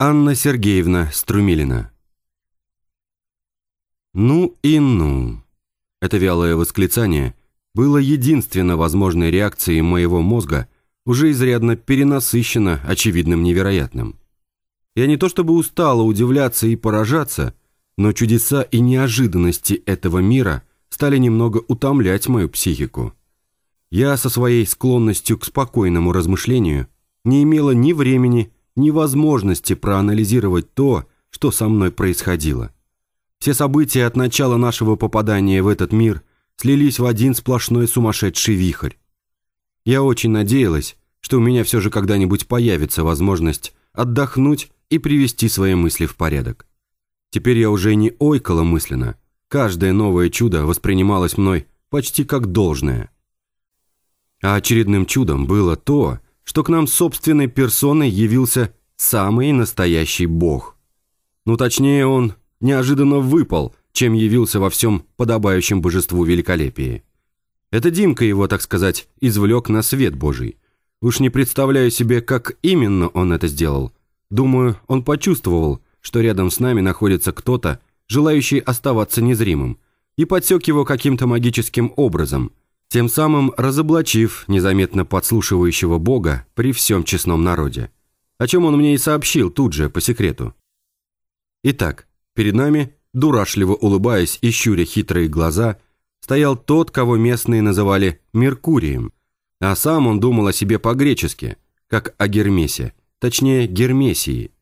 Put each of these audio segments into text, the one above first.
Анна Сергеевна Струмилина. «Ну и ну!» Это вялое восклицание было единственно возможной реакцией моего мозга, уже изрядно перенасыщено очевидным невероятным. Я не то чтобы устала удивляться и поражаться, но чудеса и неожиданности этого мира стали немного утомлять мою психику. Я со своей склонностью к спокойному размышлению не имела ни времени, невозможности проанализировать то, что со мной происходило. Все события от начала нашего попадания в этот мир слились в один сплошной сумасшедший вихрь. Я очень надеялась, что у меня все же когда-нибудь появится возможность отдохнуть и привести свои мысли в порядок. Теперь я уже не ойкала мысленно. Каждое новое чудо воспринималось мной почти как должное. А очередным чудом было то, что к нам собственной персоной явился самый настоящий бог. Ну, точнее, он неожиданно выпал, чем явился во всем подобающем божеству великолепии. Это Димка его, так сказать, извлек на свет Божий. Уж не представляю себе, как именно он это сделал. Думаю, он почувствовал, что рядом с нами находится кто-то, желающий оставаться незримым, и подсек его каким-то магическим образом – тем самым разоблачив незаметно подслушивающего Бога при всем честном народе, о чем он мне и сообщил тут же, по секрету. Итак, перед нами, дурашливо улыбаясь и щуря хитрые глаза, стоял тот, кого местные называли Меркурием, а сам он думал о себе по-гречески, как о Гермесе, точнее Гермесии.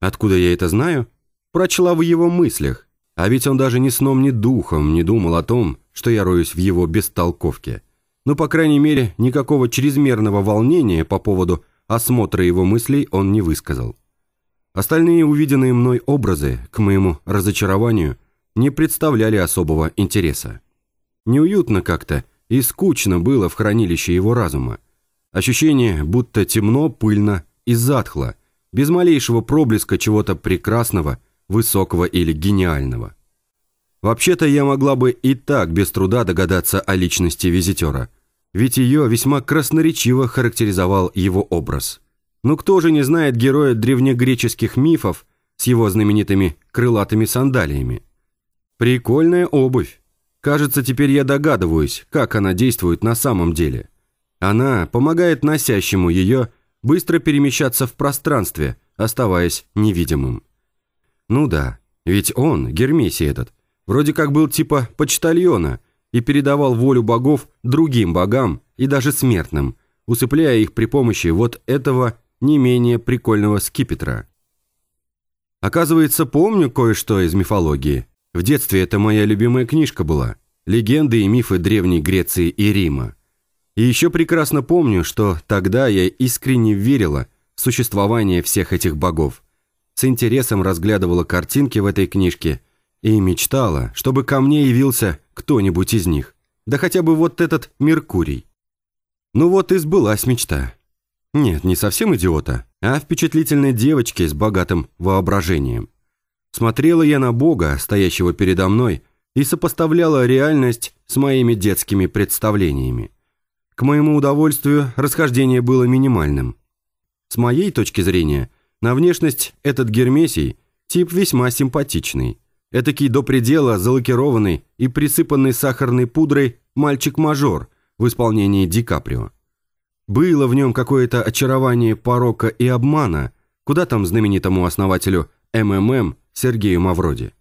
Откуда я это знаю? Прочла в его мыслях, а ведь он даже ни сном, ни духом не думал о том, что я роюсь в его бестолковке. Ну, по крайней мере, никакого чрезмерного волнения по поводу осмотра его мыслей он не высказал. Остальные увиденные мной образы, к моему разочарованию, не представляли особого интереса. Неуютно как-то и скучно было в хранилище его разума. Ощущение, будто темно, пыльно и затхло, без малейшего проблеска чего-то прекрасного – высокого или гениального. Вообще-то я могла бы и так без труда догадаться о личности визитера, ведь ее весьма красноречиво характеризовал его образ. Но кто же не знает героя древнегреческих мифов с его знаменитыми крылатыми сандалиями? Прикольная обувь. Кажется, теперь я догадываюсь, как она действует на самом деле. Она помогает носящему ее быстро перемещаться в пространстве, оставаясь невидимым. Ну да, ведь он, Гермесий этот, вроде как был типа почтальона и передавал волю богов другим богам и даже смертным, усыпляя их при помощи вот этого не менее прикольного скипетра. Оказывается, помню кое-что из мифологии. В детстве это моя любимая книжка была «Легенды и мифы Древней Греции и Рима». И еще прекрасно помню, что тогда я искренне верила в существование всех этих богов – с интересом разглядывала картинки в этой книжке и мечтала, чтобы ко мне явился кто-нибудь из них. Да хотя бы вот этот Меркурий. Ну вот и сбылась мечта. Нет, не совсем идиота, а впечатлительной девочки с богатым воображением. Смотрела я на Бога, стоящего передо мной, и сопоставляла реальность с моими детскими представлениями. К моему удовольствию расхождение было минимальным. С моей точки зрения – на внешность этот Гермесий – тип весьма симпатичный. Этакий до предела залакированный и присыпанный сахарной пудрой мальчик-мажор в исполнении Ди Каприо. Было в нем какое-то очарование порока и обмана, куда там знаменитому основателю МММ Сергею Мавроди.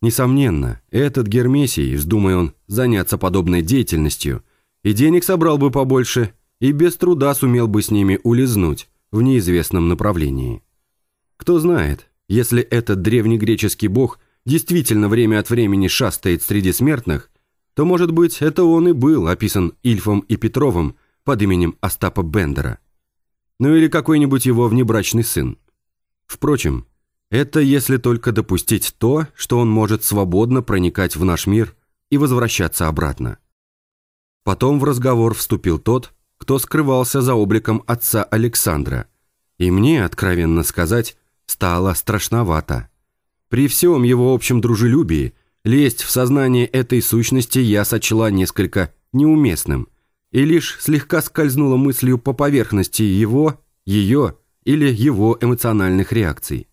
Несомненно, этот Гермесий, вздумай он заняться подобной деятельностью, и денег собрал бы побольше, и без труда сумел бы с ними улизнуть в неизвестном направлении. Кто знает, если этот древнегреческий бог действительно время от времени шастает среди смертных, то, может быть, это он и был описан Ильфом и Петровым под именем Остапа Бендера. Ну или какой-нибудь его внебрачный сын. Впрочем, это если только допустить то, что он может свободно проникать в наш мир и возвращаться обратно. Потом в разговор вступил тот, кто скрывался за обликом отца Александра. И мне, откровенно сказать, стало страшновато. При всем его общем дружелюбии лезть в сознание этой сущности я сочла несколько неуместным и лишь слегка скользнула мыслью по поверхности его, ее или его эмоциональных реакций.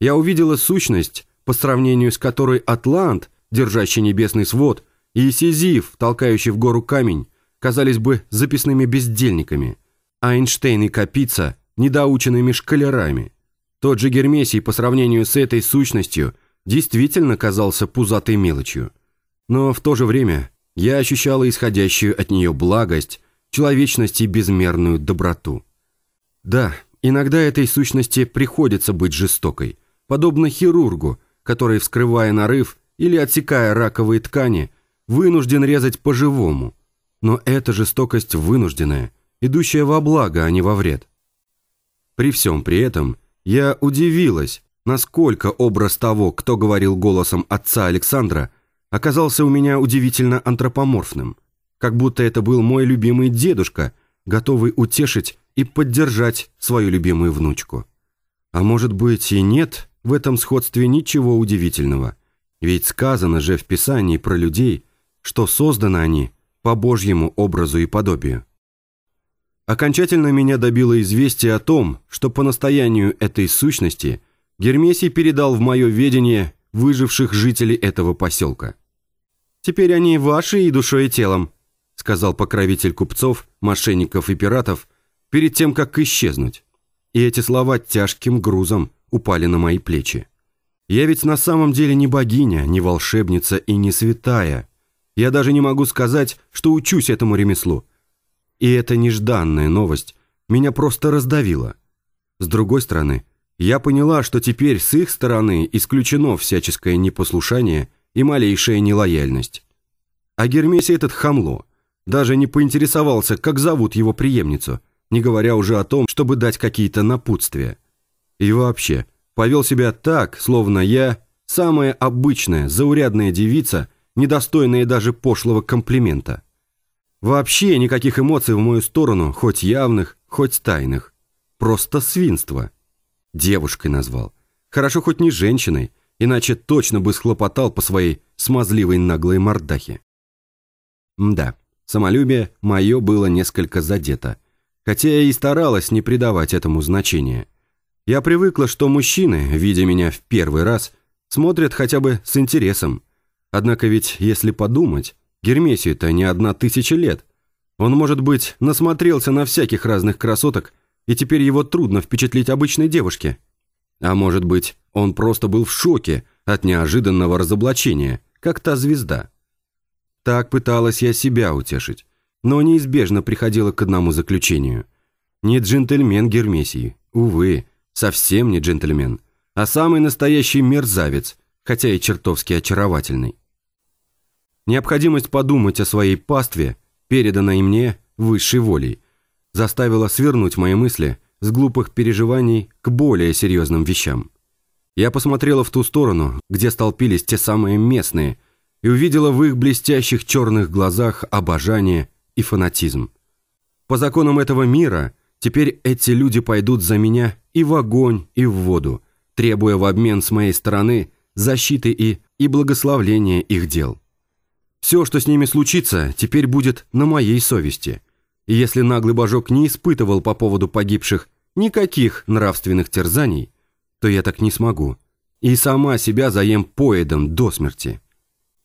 Я увидела сущность, по сравнению с которой Атлант, держащий небесный свод, и Сизиф, толкающий в гору камень, казались бы записными бездельниками, а Эйнштейн и Капица – недоученными шкалерами. Тот же Гермесий по сравнению с этой сущностью действительно казался пузатой мелочью. Но в то же время я ощущала исходящую от нее благость, человечность и безмерную доброту. Да, иногда этой сущности приходится быть жестокой, подобно хирургу, который, вскрывая нарыв или отсекая раковые ткани, вынужден резать по-живому. Но это жестокость вынужденная, идущая во благо, а не во вред. При всем при этом я удивилась, насколько образ того, кто говорил голосом отца Александра, оказался у меня удивительно антропоморфным, как будто это был мой любимый дедушка, готовый утешить и поддержать свою любимую внучку. А может быть и нет в этом сходстве ничего удивительного, ведь сказано же в Писании про людей, что созданы они по Божьему образу и подобию. Окончательно меня добило известие о том, что по настоянию этой сущности Гермесий передал в мое ведение выживших жителей этого поселка. «Теперь они ваши и душой и телом», сказал покровитель купцов, мошенников и пиратов, перед тем, как исчезнуть. И эти слова тяжким грузом упали на мои плечи. Я ведь на самом деле не богиня, не волшебница и не святая. Я даже не могу сказать, что учусь этому ремеслу – и эта нежданная новость меня просто раздавила. С другой стороны, я поняла, что теперь с их стороны исключено всяческое непослушание и малейшая нелояльность. А Гермесий этот хамло даже не поинтересовался, как зовут его преемницу, не говоря уже о том, чтобы дать какие-то напутствия. И вообще, повел себя так, словно я самая обычная, заурядная девица, недостойная даже пошлого комплимента. Вообще никаких эмоций в мою сторону, хоть явных, хоть тайных. Просто свинство. Девушкой назвал. Хорошо хоть не женщиной, иначе точно бы схлопотал по своей смазливой наглой мордахе. Мда, самолюбие мое было несколько задето, хотя я и старалась не придавать этому значения. Я привыкла, что мужчины, видя меня в первый раз, смотрят хотя бы с интересом. Однако ведь, если подумать, Гермесию-то не одна тысяча лет. Он, может быть, насмотрелся на всяких разных красоток, и теперь его трудно впечатлить обычной девушке. А может быть, он просто был в шоке от неожиданного разоблачения, как та звезда. Так пыталась я себя утешить, но неизбежно приходила к одному заключению. Не джентльмен Гермесии, увы, совсем не джентльмен, а самый настоящий мерзавец, хотя и чертовски очаровательный. Необходимость подумать о своей пастве, переданной мне высшей волей, заставила свернуть мои мысли с глупых переживаний к более серьезным вещам. Я посмотрела в ту сторону, где столпились те самые местные, и увидела в их блестящих черных глазах обожание и фанатизм. По законам этого мира теперь эти люди пойдут за меня и в огонь, и в воду, требуя в обмен с моей стороны защиты и, и благословления их дел. Все, что с ними случится, теперь будет на моей совести. И если наглый божок не испытывал по поводу погибших никаких нравственных терзаний, то я так не смогу. И сама себя заем поедом до смерти.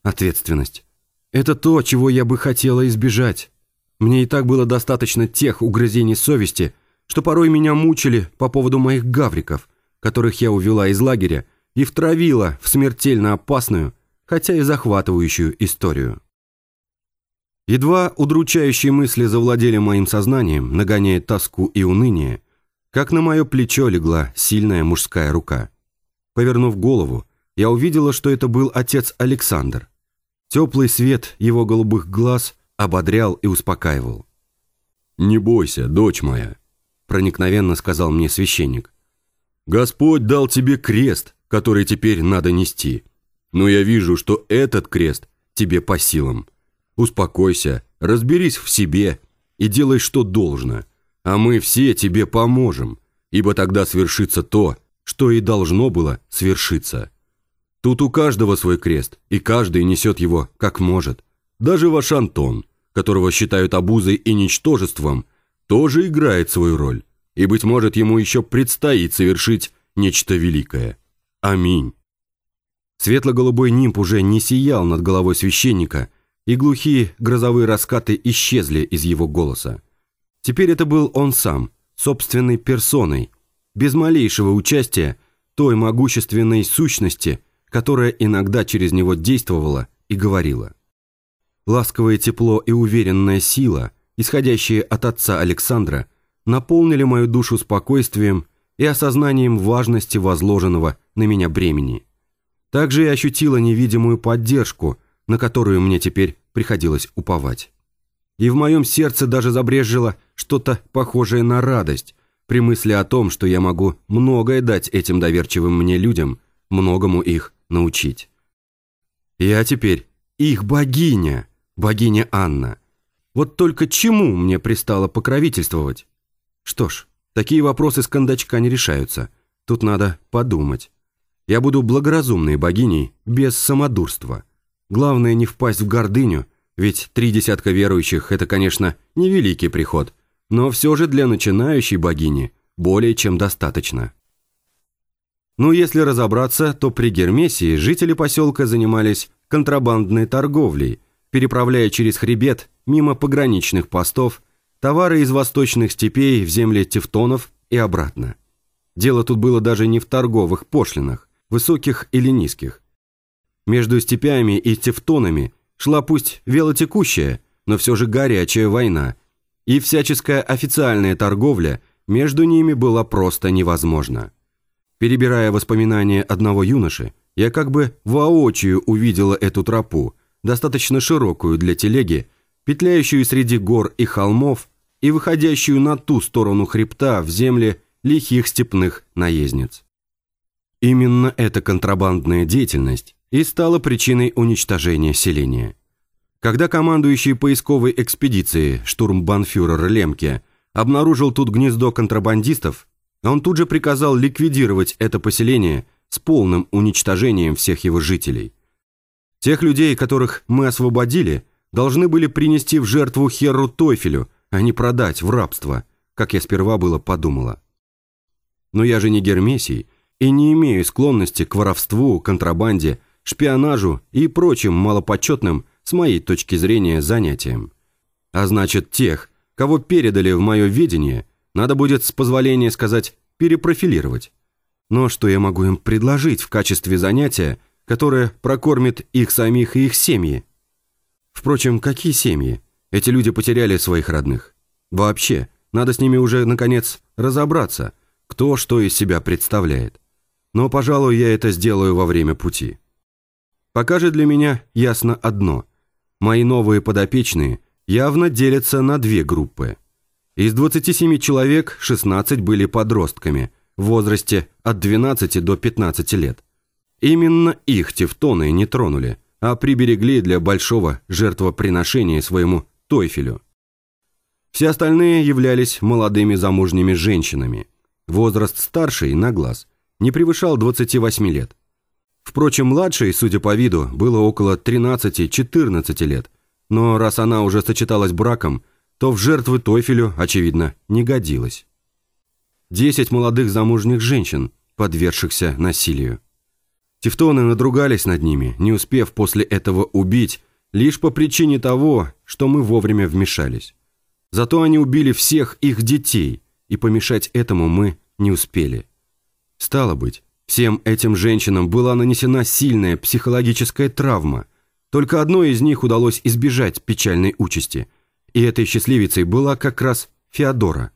Ответственность. Это то, чего я бы хотела избежать. Мне и так было достаточно тех угрызений совести, что порой меня мучили по поводу моих гавриков, которых я увела из лагеря и втравила в смертельно опасную, хотя и захватывающую историю. Едва удручающие мысли завладели моим сознанием, нагоняя тоску и уныние, как на мое плечо легла сильная мужская рука. Повернув голову, я увидела, что это был отец Александр. Теплый свет его голубых глаз ободрял и успокаивал. «Не бойся, дочь моя», — проникновенно сказал мне священник. «Господь дал тебе крест, который теперь надо нести. Но я вижу, что этот крест тебе по силам. Успокойся, разберись в себе и делай, что должно. А мы все тебе поможем, ибо тогда свершится то, что и должно было свершиться. Тут у каждого свой крест, и каждый несет его как может. Даже ваш Антон, которого считают обузой и ничтожеством, тоже играет свою роль, и, быть может, ему еще предстоит совершить нечто великое. Аминь. Светло-голубой нимб уже не сиял над головой священника, и глухие грозовые раскаты исчезли из его голоса. Теперь это был он сам, собственной персоной, без малейшего участия той могущественной сущности, которая иногда через него действовала и говорила. Ласковое тепло и уверенная сила, исходящие от отца Александра, наполнили мою душу спокойствием и осознанием важности возложенного на меня бремени. Также я ощутила невидимую поддержку, на которую мне теперь приходилось уповать. И в моем сердце даже забрежило что-то похожее на радость при мысли о том, что я могу многое дать этим доверчивым мне людям, многому их научить. Я теперь их богиня, богиня Анна. Вот только чему мне пристало покровительствовать? Что ж, такие вопросы с кондачка не решаются. Тут надо подумать. Я буду благоразумной богиней, без самодурства. Главное не впасть в гордыню, ведь три десятка верующих – это, конечно, невеликий приход, но все же для начинающей богини более чем достаточно. Ну, если разобраться, то при Гермесии жители поселка занимались контрабандной торговлей, переправляя через хребет, мимо пограничных постов, товары из восточных степей в земли тевтонов и обратно. Дело тут было даже не в торговых пошлинах, высоких или низких. Между степями и тевтонами шла пусть велотекущая, но все же горячая война, и всяческая официальная торговля между ними была просто невозможна. Перебирая воспоминания одного юноши, я как бы воочию увидела эту тропу, достаточно широкую для телеги, петляющую среди гор и холмов и выходящую на ту сторону хребта в земли лихих степных наездниц. Именно эта контрабандная деятельность и стала причиной уничтожения селения. Когда командующий поисковой экспедиции штурмбанфюрер Лемке обнаружил тут гнездо контрабандистов, он тут же приказал ликвидировать это поселение с полным уничтожением всех его жителей. Тех людей, которых мы освободили, должны были принести в жертву Херру Тойфелю, а не продать в рабство, как я сперва было подумала. Но я же не Гермесий и не имею склонности к воровству, контрабанде, шпионажу и прочим малопочетным, с моей точки зрения, занятиям. А значит, тех, кого передали в мое видение, надо будет, с позволения сказать, перепрофилировать. Но что я могу им предложить в качестве занятия, которое прокормит их самих и их семьи? Впрочем, какие семьи? Эти люди потеряли своих родных. Вообще, надо с ними уже, наконец, разобраться, кто что из себя представляет. Но, пожалуй, я это сделаю во время пути. Пока же для меня ясно одно. Мои новые подопечные явно делятся на две группы. Из 27 человек 16 были подростками в возрасте от 12 до 15 лет. Именно их тевтоны не тронули, а приберегли для большого жертвоприношения своему Тойфелю. Все остальные являлись молодыми замужними женщинами. Возраст старший, на глаз, не превышал 28 лет. Впрочем, младшей, судя по виду, было около 13-14 лет, но раз она уже сочеталась браком, то в жертвы Тойфелю, очевидно, не годилась. Десять молодых замужних женщин, подвергшихся насилию. Тевтоны надругались над ними, не успев после этого убить, лишь по причине того, что мы вовремя вмешались. Зато они убили всех их детей, и помешать этому мы не успели. Стало быть, Всем этим женщинам была нанесена сильная психологическая травма. Только одной из них удалось избежать печальной участи. И этой счастливицей была как раз Феодора.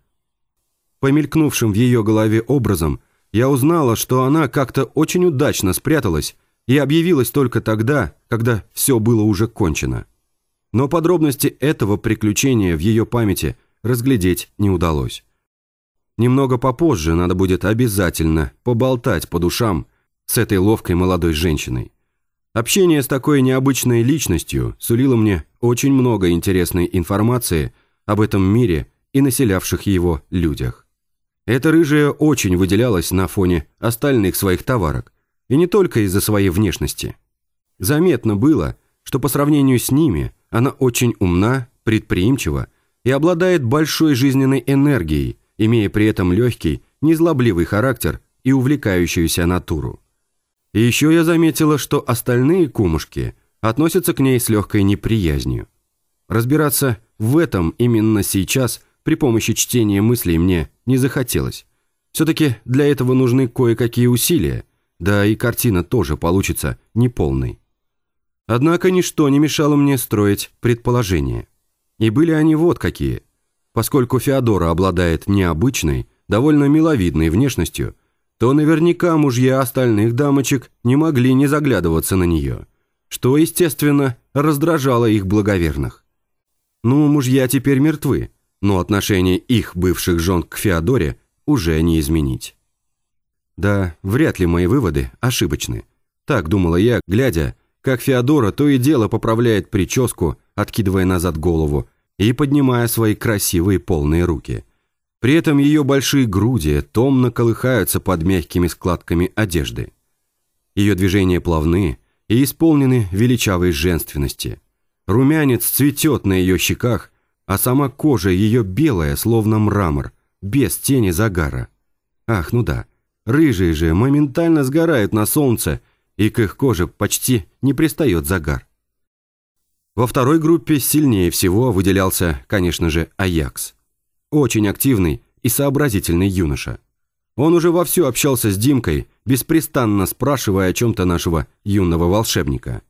Помелькнувшим в ее голове образом, я узнала, что она как-то очень удачно спряталась и объявилась только тогда, когда все было уже кончено. Но подробности этого приключения в ее памяти разглядеть не удалось. Немного попозже надо будет обязательно поболтать по душам с этой ловкой молодой женщиной. Общение с такой необычной личностью сулило мне очень много интересной информации об этом мире и населявших его людях. Эта рыжая очень выделялась на фоне остальных своих товарок, и не только из-за своей внешности. Заметно было, что по сравнению с ними она очень умна, предприимчива и обладает большой жизненной энергией – имея при этом легкий, незлобливый характер и увлекающуюся натуру. И еще я заметила, что остальные кумушки относятся к ней с легкой неприязнью. Разбираться в этом именно сейчас при помощи чтения мыслей мне не захотелось. Все-таки для этого нужны кое-какие усилия, да и картина тоже получится неполной. Однако ничто не мешало мне строить предположения. И были они вот какие. Поскольку Феодора обладает необычной, довольно миловидной внешностью, то наверняка мужья остальных дамочек не могли не заглядываться на нее, что, естественно, раздражало их благоверных. Ну, мужья теперь мертвы, но отношение их бывших жен к Феодоре уже не изменить. Да, вряд ли мои выводы ошибочны. Так думала я, глядя, как Феодора то и дело поправляет прическу, откидывая назад голову и поднимая свои красивые полные руки. При этом ее большие груди томно колыхаются под мягкими складками одежды. Ее движения плавны и исполнены величавой женственности. Румянец цветет на ее щеках, а сама кожа ее белая, словно мрамор, без тени загара. Ах, ну да, рыжие же моментально сгорают на солнце, и к их коже почти не пристает загар. Во второй группе сильнее всего выделялся, конечно же, Аякс. Очень активный и сообразительный юноша. Он уже вовсю общался с Димкой, беспрестанно спрашивая о чем-то нашего юного волшебника.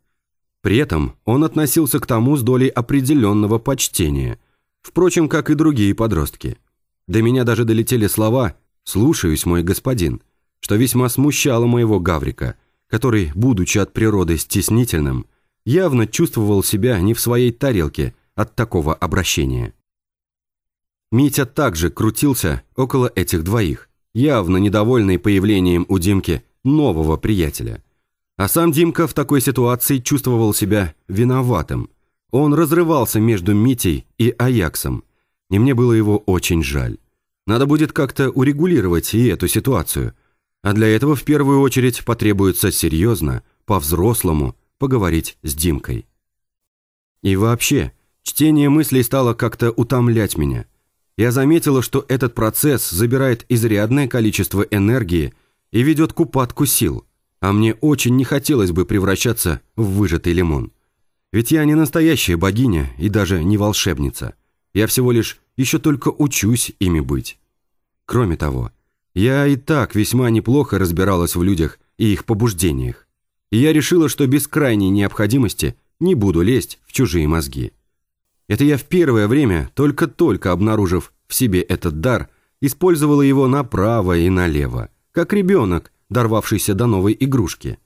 При этом он относился к тому с долей определенного почтения, впрочем, как и другие подростки. До меня даже долетели слова «слушаюсь, мой господин», что весьма смущало моего Гаврика – который, будучи от природы стеснительным, явно чувствовал себя не в своей тарелке от такого обращения. Митя также крутился около этих двоих, явно недовольный появлением у Димки нового приятеля. А сам Димка в такой ситуации чувствовал себя виноватым. Он разрывался между Митей и Аяксом, и мне было его очень жаль. Надо будет как-то урегулировать и эту ситуацию – а для этого в первую очередь потребуется серьезно, по-взрослому, поговорить с Димкой. И вообще, чтение мыслей стало как-то утомлять меня. Я заметила, что этот процесс забирает изрядное количество энергии и ведет к упадку сил, а мне очень не хотелось бы превращаться в выжатый лимон. Ведь я не настоящая богиня и даже не волшебница. Я всего лишь еще только учусь ими быть. Кроме того, я и так весьма неплохо разбиралась в людях и их побуждениях. И я решила, что без крайней необходимости не буду лезть в чужие мозги. Это я в первое время, только-только обнаружив в себе этот дар, использовала его направо и налево, как ребенок, дорвавшийся до новой игрушки.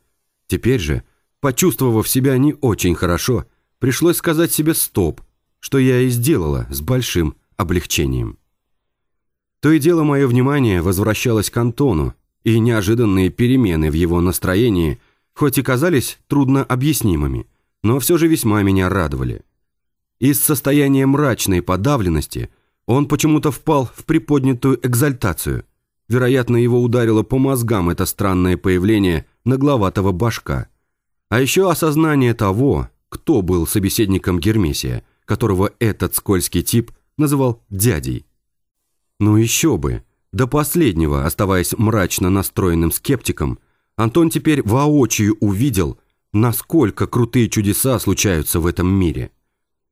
Теперь же, почувствовав себя не очень хорошо, пришлось сказать себе «стоп», что я и сделала с большим облегчением. То и дело мое внимание возвращалось к Антону, и неожиданные перемены в его настроении, хоть и казались трудно объяснимыми, но все же весьма меня радовали. Из состояния мрачной подавленности он почему-то впал в приподнятую экзальтацию. Вероятно, его ударило по мозгам это странное появление нагловатого башка. А еще осознание того, кто был собеседником Гермесия, которого этот скользкий тип называл дядей. Ну еще бы. До последнего, оставаясь мрачно настроенным скептиком, Антон теперь воочию увидел, насколько крутые чудеса случаются в этом мире.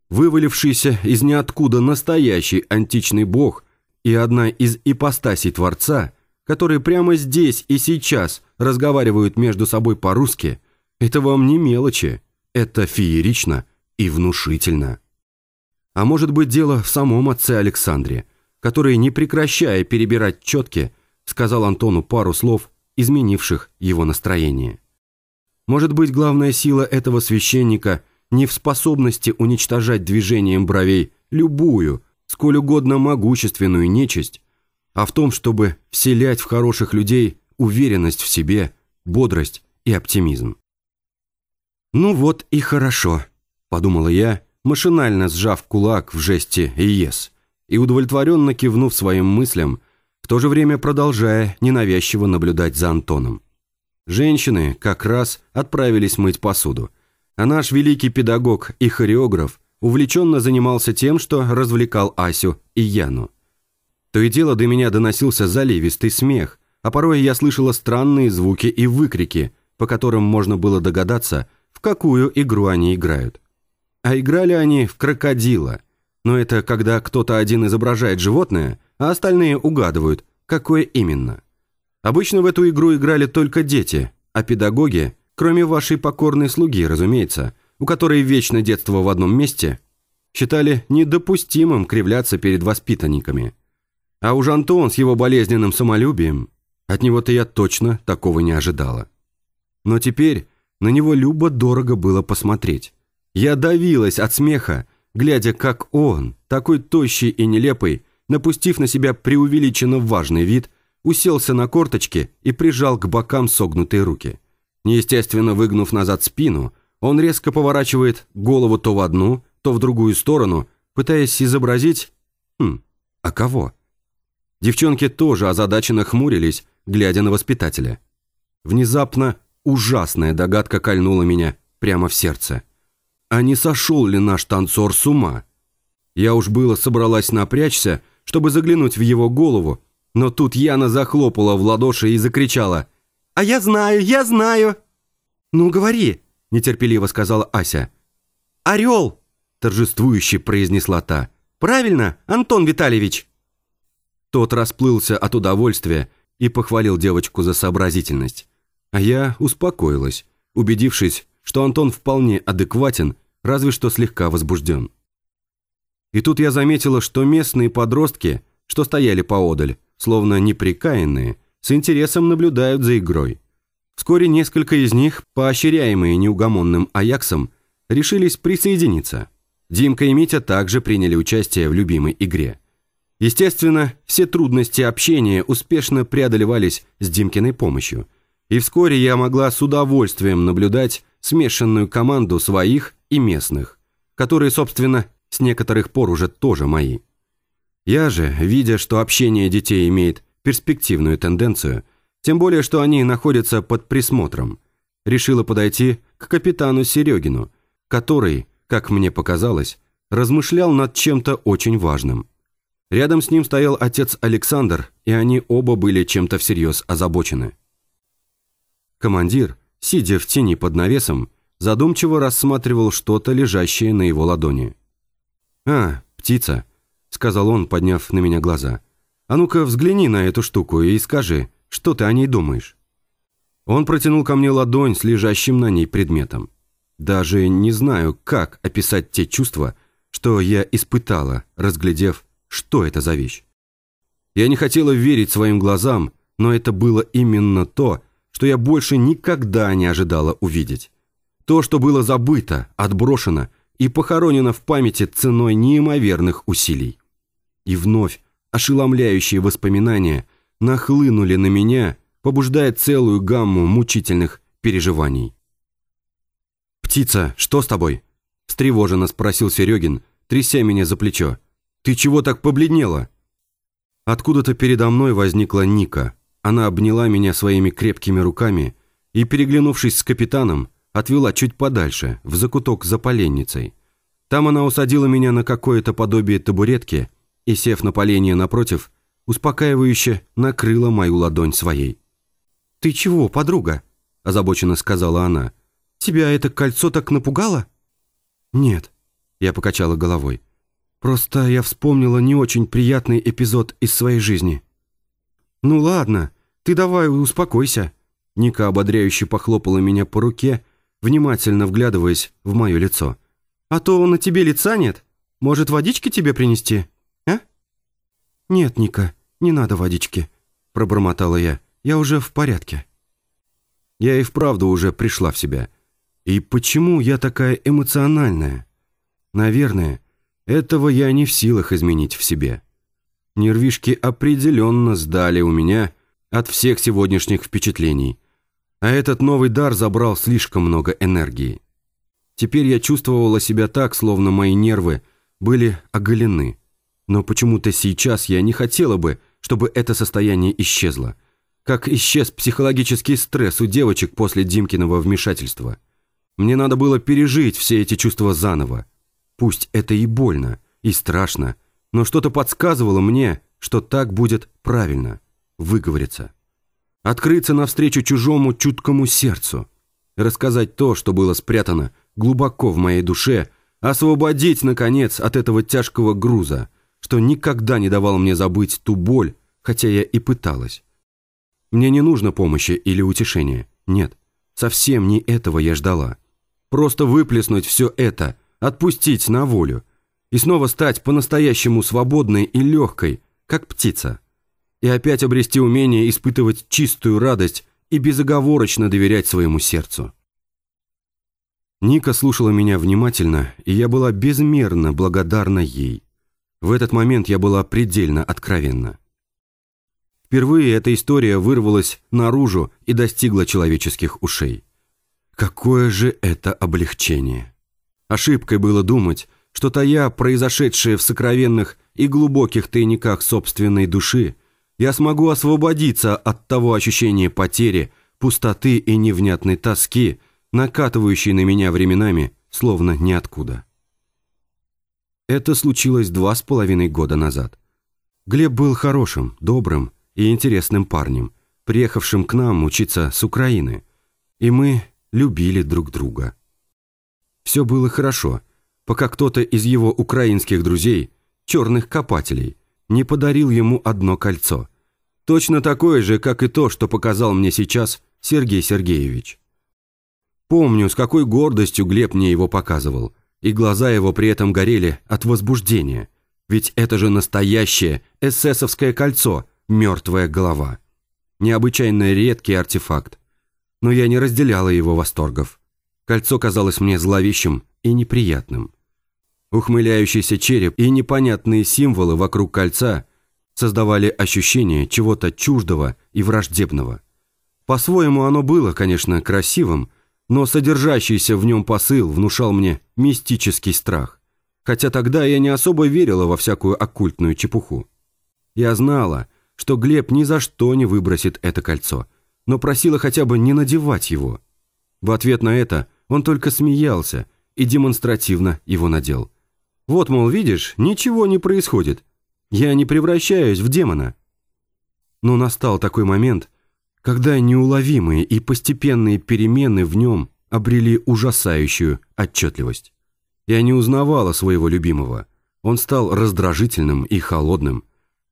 Вывалившийся из ниоткуда настоящий античный бог и одна из ипостасей Творца, которые прямо здесь и сейчас разговаривают между собой по-русски, это вам не мелочи, это феерично и внушительно. А может быть дело в самом отце Александре – который, не прекращая перебирать четки, сказал Антону пару слов, изменивших его настроение. Может быть, главная сила этого священника не в способности уничтожать движением бровей любую, сколь угодно могущественную нечисть, а в том, чтобы вселять в хороших людей уверенность в себе, бодрость и оптимизм. «Ну вот и хорошо», – подумала я, машинально сжав кулак в жесте «Ес», и удовлетворенно кивнув своим мыслям, в то же время продолжая ненавязчиво наблюдать за Антоном. Женщины как раз отправились мыть посуду, а наш великий педагог и хореограф увлеченно занимался тем, что развлекал Асю и Яну. То и дело до меня доносился заливистый смех, а порой я слышала странные звуки и выкрики, по которым можно было догадаться, в какую игру они играют. А играли они в крокодила. Но это когда кто-то один изображает животное, а остальные угадывают, какое именно. Обычно в эту игру играли только дети, а педагоги, кроме вашей покорной слуги, разумеется, у которой вечно детство в одном месте, считали недопустимым кривляться перед воспитанниками. А уж Антон с его болезненным самолюбием, от него-то я точно такого не ожидала. Но теперь на него любо дорого было посмотреть. Я давилась от смеха, глядя, как он, такой тощий и нелепый, напустив на себя преувеличенно важный вид, уселся на корточки и прижал к бокам согнутые руки. Неестественно выгнув назад спину, он резко поворачивает голову то в одну, то в другую сторону, пытаясь изобразить... Хм, а кого? Девчонки тоже озадаченно хмурились, глядя на воспитателя. Внезапно ужасная догадка кольнула меня прямо в сердце. А не сошел ли наш танцор с ума? Я уж было собралась напрячься, чтобы заглянуть в его голову, но тут Яна захлопала в ладоши и закричала. «А я знаю, я знаю!» «Ну, говори!» – нетерпеливо сказала Ася. «Орел!» – торжествующе произнесла та. «Правильно, Антон Витальевич!» Тот расплылся от удовольствия и похвалил девочку за сообразительность. А я успокоилась, убедившись, что Антон вполне адекватен, разве что слегка возбужден. И тут я заметила, что местные подростки, что стояли поодаль, словно неприкаянные, с интересом наблюдают за игрой. Вскоре несколько из них, поощряемые неугомонным Аяксом, решились присоединиться. Димка и Митя также приняли участие в любимой игре – Естественно, все трудности общения успешно преодолевались с Димкиной помощью. И вскоре я могла с удовольствием наблюдать смешанную команду своих и местных, которые, собственно, с некоторых пор уже тоже мои. Я же, видя, что общение детей имеет перспективную тенденцию, тем более, что они находятся под присмотром, решила подойти к капитану Серегину, который, как мне показалось, размышлял над чем-то очень важным – Рядом с ним стоял отец Александр, и они оба были чем-то всерьез озабочены. Командир, сидя в тени под навесом, задумчиво рассматривал что-то, лежащее на его ладони. «А, птица», — сказал он, подняв на меня глаза. «А ну-ка взгляни на эту штуку и скажи, что ты о ней думаешь?» Он протянул ко мне ладонь с лежащим на ней предметом. Даже не знаю, как описать те чувства, что я испытала, разглядев что это за вещь. Я не хотела верить своим глазам, но это было именно то, что я больше никогда не ожидала увидеть. То, что было забыто, отброшено и похоронено в памяти ценой неимоверных усилий. И вновь ошеломляющие воспоминания нахлынули на меня, побуждая целую гамму мучительных переживаний. «Птица, что с тобой?» – встревоженно спросил Серегин, тряся меня за плечо. «Ты чего так побледнела?» Откуда-то передо мной возникла Ника. Она обняла меня своими крепкими руками и, переглянувшись с капитаном, отвела чуть подальше, в закуток за поленницей. Там она усадила меня на какое-то подобие табуретки и, сев на поленье напротив, успокаивающе накрыла мою ладонь своей. «Ты чего, подруга?» – озабоченно сказала она. «Тебя это кольцо так напугало?» «Нет», – я покачала головой. Просто я вспомнила не очень приятный эпизод из своей жизни. «Ну ладно, ты давай успокойся». Ника ободряюще похлопала меня по руке, внимательно вглядываясь в мое лицо. «А то на тебе лица нет. Может, водички тебе принести, а?» «Нет, Ника, не надо водички», – пробормотала я. «Я уже в порядке». Я и вправду уже пришла в себя. И почему я такая эмоциональная? Наверное, этого я не в силах изменить в себе. Нервишки определенно сдали у меня от всех сегодняшних впечатлений, а этот новый дар забрал слишком много энергии. Теперь я чувствовала себя так, словно мои нервы были оголены. Но почему-то сейчас я не хотела бы, чтобы это состояние исчезло. Как исчез психологический стресс у девочек после Димкиного вмешательства. Мне надо было пережить все эти чувства заново. Пусть это и больно, и страшно, но что-то подсказывало мне, что так будет правильно, выговориться. Открыться навстречу чужому чуткому сердцу. Рассказать то, что было спрятано глубоко в моей душе, освободить, наконец, от этого тяжкого груза, что никогда не давал мне забыть ту боль, хотя я и пыталась. Мне не нужно помощи или утешения. Нет, совсем не этого я ждала. Просто выплеснуть все это, отпустить на волю и снова стать по-настоящему свободной и легкой, как птица. И опять обрести умение испытывать чистую радость и безоговорочно доверять своему сердцу. Ника слушала меня внимательно, и я была безмерно благодарна ей. В этот момент я была предельно откровенна. Впервые эта история вырвалась наружу и достигла человеческих ушей. Какое же это облегчение! Ошибкой было думать, что тая, произошедшая в сокровенных и глубоких тайниках собственной души, я смогу освободиться от того ощущения потери, пустоты и невнятной тоски, накатывающей на меня временами, словно ниоткуда. Это случилось два с половиной года назад. Глеб был хорошим, добрым и интересным парнем, приехавшим к нам учиться с Украины, и мы любили друг друга. Все было хорошо, пока кто-то из его украинских друзей, черных копателей, не подарил ему одно кольцо. Точно такое же, как и то, что показал мне сейчас Сергей Сергеевич. Помню, с какой гордостью Глеб мне его показывал, и глаза его при этом горели от возбуждения. Ведь это же настоящее эсэсовское кольцо, мертвая голова. Необычайно редкий артефакт. Но я не разделяла его восторгов. Кольцо казалось мне зловещим и неприятным. Ухмыляющийся череп и непонятные символы вокруг кольца создавали ощущение чего-то чуждого и враждебного. По-своему оно было, конечно, красивым, но содержащийся в нем посыл внушал мне мистический страх. Хотя тогда я не особо верила во всякую оккультную чепуху. Я знала, что Глеб ни за что не выбросит это кольцо, но просила хотя бы не надевать его. В ответ на это он только смеялся и демонстративно его надел. Вот, мол, видишь, ничего не происходит. Я не превращаюсь в демона. Но настал такой момент, когда неуловимые и постепенные перемены в нем обрели ужасающую отчетливость. Я не узнавала своего любимого. Он стал раздражительным и холодным.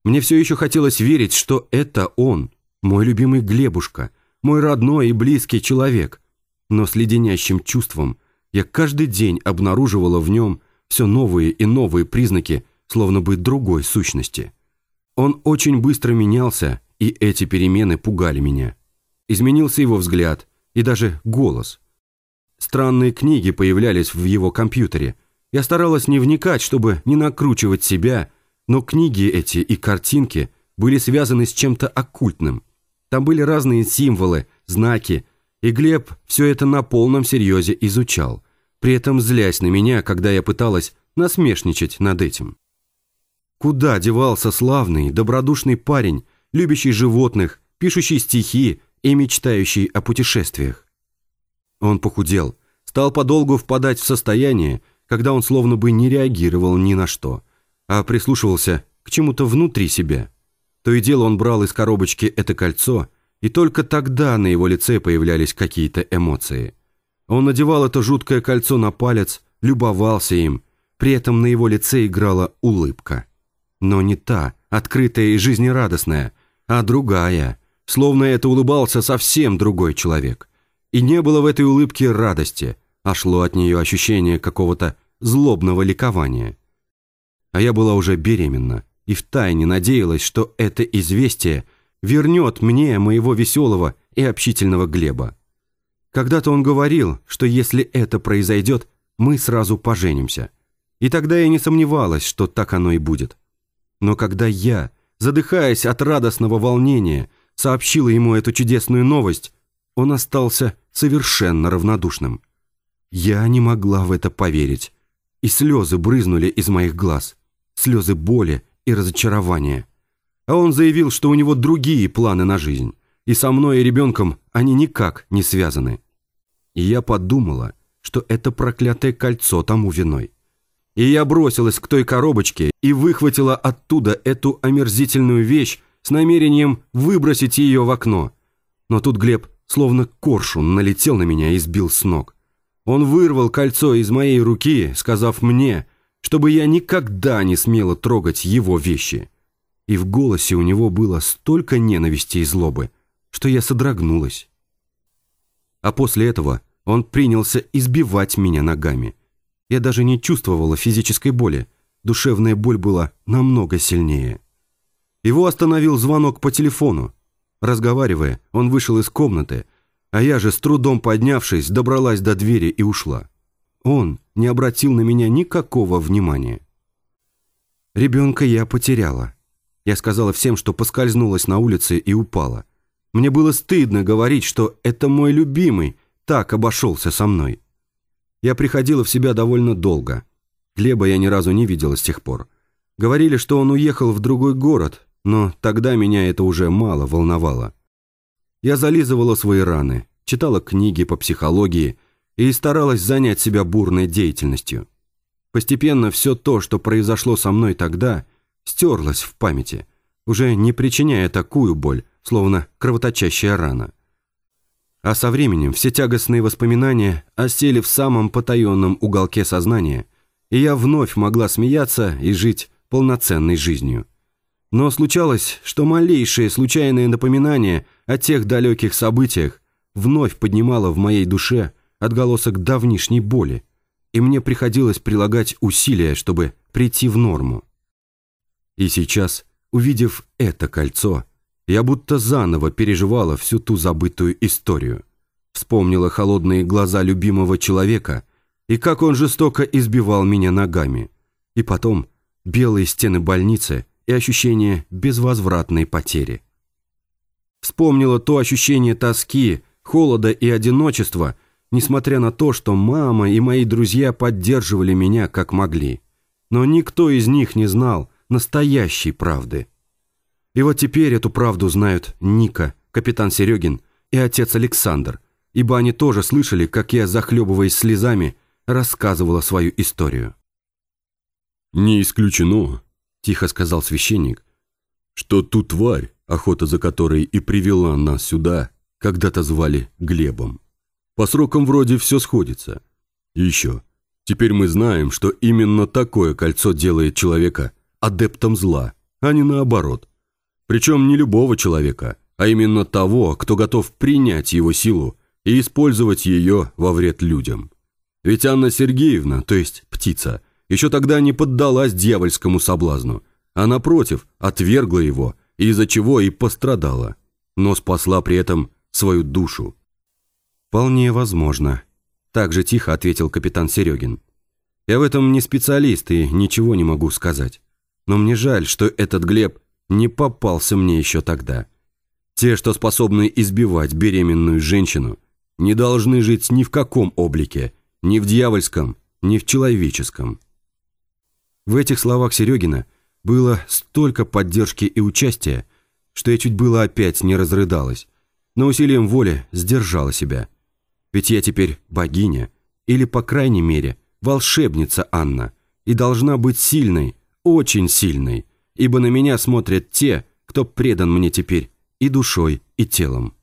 Мне все еще хотелось верить, что это он, мой любимый Глебушка, мой родной и близкий человек. Но с леденящим чувством я каждый день обнаруживала в нем все новые и новые признаки, словно бы другой сущности. Он очень быстро менялся, и эти перемены пугали меня. Изменился его взгляд и даже голос. Странные книги появлялись в его компьютере. Я старалась не вникать, чтобы не накручивать себя, но книги эти и картинки были связаны с чем-то оккультным. Там были разные символы, знаки, и Глеб все это на полном серьезе изучал, при этом злясь на меня, когда я пыталась насмешничать над этим. Куда девался славный, добродушный парень, любящий животных, пишущий стихи и мечтающий о путешествиях? Он похудел, стал подолгу впадать в состояние, когда он словно бы не реагировал ни на что – а прислушивался к чему-то внутри себя. То и дело он брал из коробочки это кольцо, и только тогда на его лице появлялись какие-то эмоции. Он надевал это жуткое кольцо на палец, любовался им, при этом на его лице играла улыбка. Но не та, открытая и жизнерадостная, а другая, словно это улыбался совсем другой человек. И не было в этой улыбке радости, а шло от нее ощущение какого-то злобного ликования а я была уже беременна и втайне надеялась, что это известие вернет мне моего веселого и общительного Глеба. Когда-то он говорил, что если это произойдет, мы сразу поженимся. И тогда я не сомневалась, что так оно и будет. Но когда я, задыхаясь от радостного волнения, сообщила ему эту чудесную новость, он остался совершенно равнодушным. Я не могла в это поверить, и слезы брызнули из моих глаз слезы боли и разочарования. А он заявил, что у него другие планы на жизнь, и со мной и ребенком они никак не связаны. И я подумала, что это проклятое кольцо тому виной. И я бросилась к той коробочке и выхватила оттуда эту омерзительную вещь с намерением выбросить ее в окно. Но тут Глеб, словно коршун, налетел на меня и сбил с ног. Он вырвал кольцо из моей руки, сказав мне, чтобы я никогда не смела трогать его вещи. И в голосе у него было столько ненависти и злобы, что я содрогнулась. А после этого он принялся избивать меня ногами. Я даже не чувствовала физической боли, душевная боль была намного сильнее. Его остановил звонок по телефону. Разговаривая, он вышел из комнаты, а я же, с трудом поднявшись, добралась до двери и ушла. Он не обратил на меня никакого внимания. Ребенка я потеряла. Я сказала всем, что поскользнулась на улице и упала. Мне было стыдно говорить, что это мой любимый так обошелся со мной. Я приходила в себя довольно долго. Глеба я ни разу не видела с тех пор. Говорили, что он уехал в другой город, но тогда меня это уже мало волновало. Я зализывала свои раны, читала книги по психологии и старалась занять себя бурной деятельностью. Постепенно все то, что произошло со мной тогда, стерлось в памяти, уже не причиняя такую боль, словно кровоточащая рана. А со временем все тягостные воспоминания осели в самом потаенном уголке сознания, и я вновь могла смеяться и жить полноценной жизнью. Но случалось, что малейшее случайное напоминание о тех далеких событиях вновь поднимало в моей душе отголосок давнишней боли, и мне приходилось прилагать усилия, чтобы прийти в норму. И сейчас, увидев это кольцо, я будто заново переживала всю ту забытую историю. Вспомнила холодные глаза любимого человека и как он жестоко избивал меня ногами. И потом белые стены больницы – и ощущение безвозвратной потери. Вспомнила то ощущение тоски, холода и одиночества, несмотря на то, что мама и мои друзья поддерживали меня как могли. Но никто из них не знал настоящей правды. И вот теперь эту правду знают Ника, капитан Серегин и отец Александр, ибо они тоже слышали, как я, захлебываясь слезами, рассказывала свою историю. «Не исключено, тихо сказал священник, что ту тварь, охота за которой и привела нас сюда, когда-то звали Глебом. По срокам вроде все сходится. И еще, теперь мы знаем, что именно такое кольцо делает человека адептом зла, а не наоборот. Причем не любого человека, а именно того, кто готов принять его силу и использовать ее во вред людям. Ведь Анна Сергеевна, то есть птица, еще тогда не поддалась дьявольскому соблазну, а напротив, отвергла его, из-за чего и пострадала, но спасла при этом свою душу. «Вполне возможно», – так же тихо ответил капитан Серегин. «Я в этом не специалист и ничего не могу сказать. Но мне жаль, что этот Глеб не попался мне еще тогда. Те, что способны избивать беременную женщину, не должны жить ни в каком облике, ни в дьявольском, ни в человеческом». В этих словах Серегина было столько поддержки и участия, что я чуть было опять не разрыдалась, но усилием воли сдержала себя. Ведь я теперь богиня, или, по крайней мере, волшебница Анна, и должна быть сильной, очень сильной, ибо на меня смотрят те, кто предан мне теперь и душой, и телом.